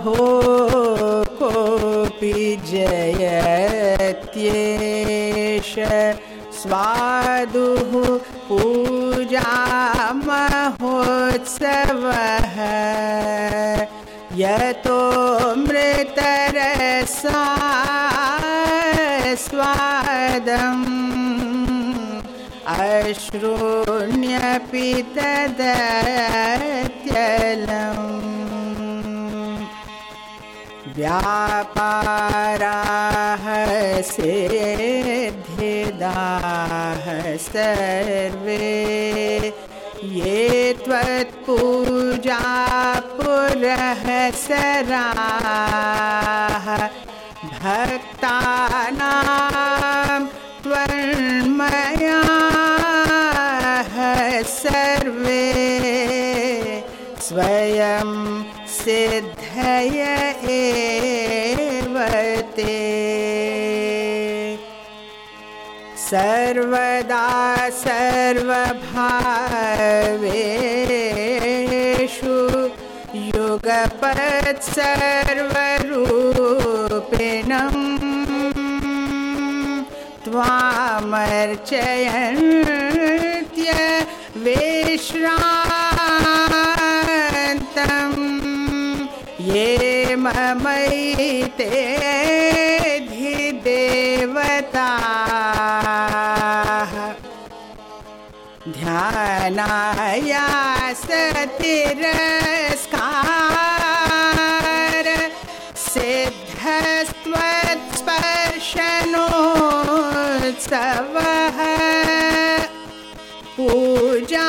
Oh जयत्येष स्वादुः पूजा महोत्सवः। यतो मृतरसा स्वादम् अश्रूण्यपि तदत्यलम् व्यापाराः सेद्धिदाः सर्वे ये त्वत्पूजा पुरःसराः भक्तानां त्वन्मयाः सर्वे स्वयं सिद्धय एवते सर्वदा सर्वभावेषु युगपत्सर्वरूपिणम् त्वामर्चयन्त्य विश्रान्तम् ममैते धिदेवताः। ध्यानाया सतिरस्कार सिद्धस्त्वत्स्पर्शनोत्सवः। पूजा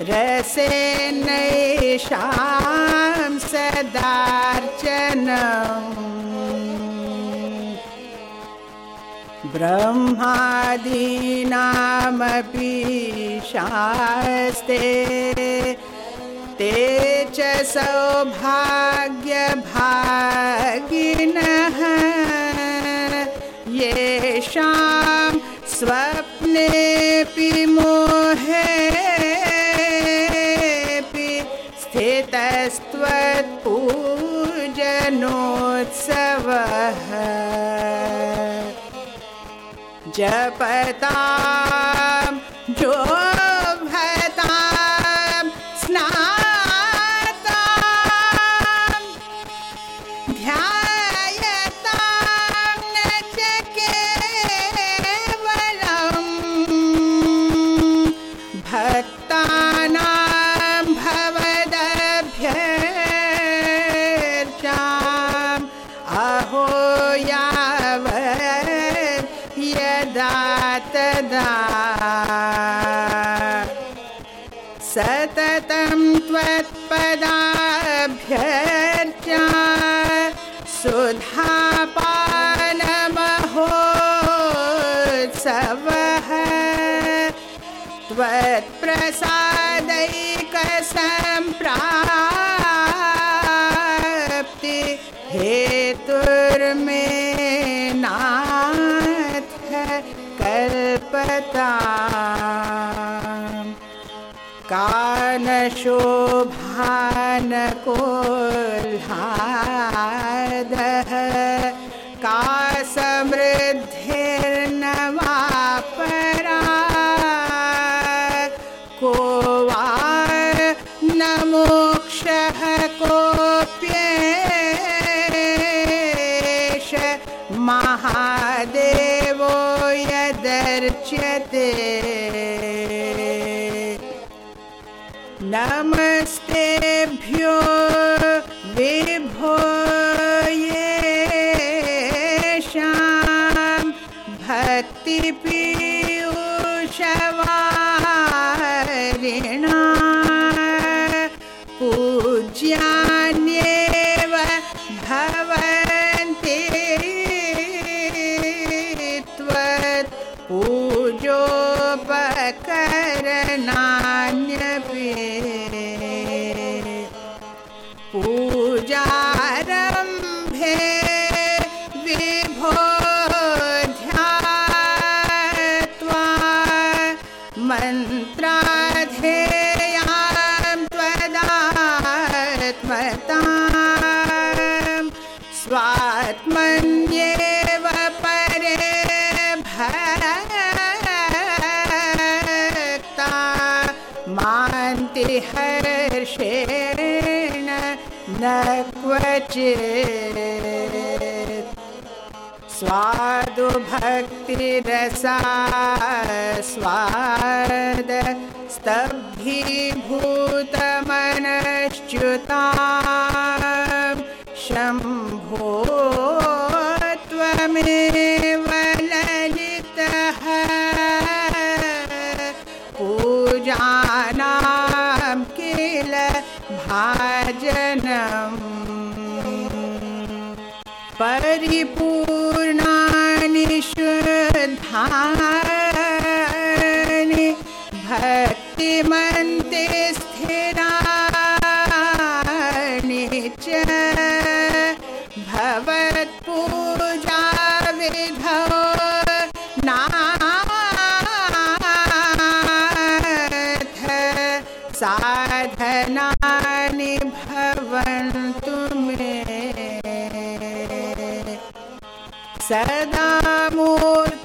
रसेनैषां सदार्चनम्। ब्रह्मादीनामपि शास्ते ते च सौभाग्यभागिनः। येषां स्वप्नेऽपि मोहेऽपि स्थितस्त्वत्पूजनोत्सवः जपतां जो सततं त्वत्पदाभ्यर्चा सुधापानमहोत्सवः त्वत्प्रसादैकसम्प्राप्ति हेतुर्मे नाथ कल्पता शोभान को का समृद्धिर्नवापरा को वा न मोक्षः नमस्तेभ्यो विभो येषां भक्तिपीयूषवारिणा विभो ध्यात्वा मन्त्राधेयां त्वदात्मतां स्वात्मन्येव परे भक्ता मान्ति हर्षेण न क्वचित् स्वादुभक्तिरसा स्वाद स्तब्धीभूतमनश्च्युतां शम्भो त्वमेव ललितः पूजानां किल भाजनम्। परिपूर्णानि भक्तिमन्ते स्थिराणि च भवत्पूजाविधौ नाथ साधनानि भवन्तु मे। सदा मूर्तादमूर्ताद्वा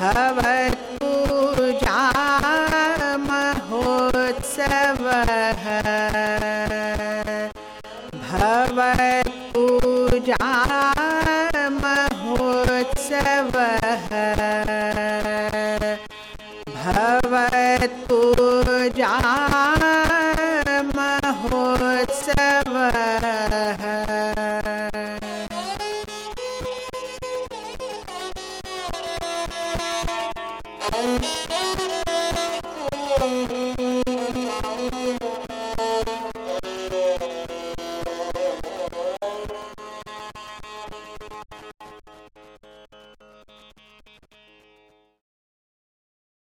भवत्पूजा Thank you.